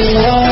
Allah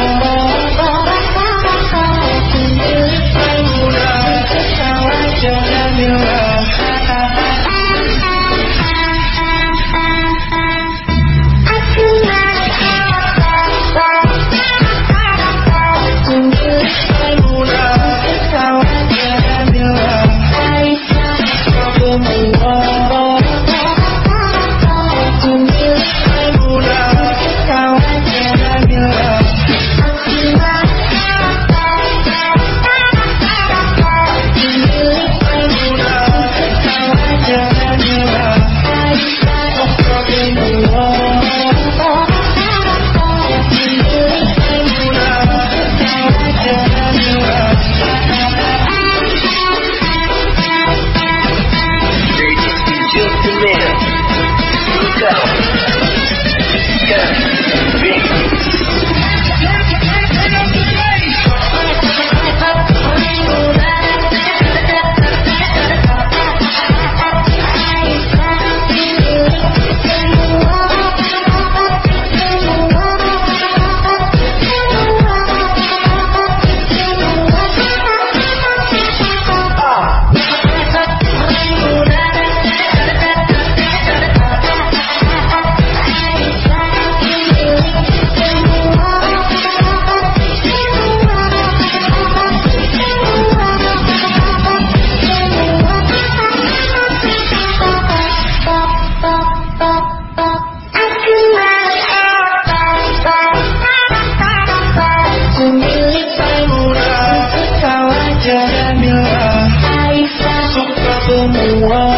One.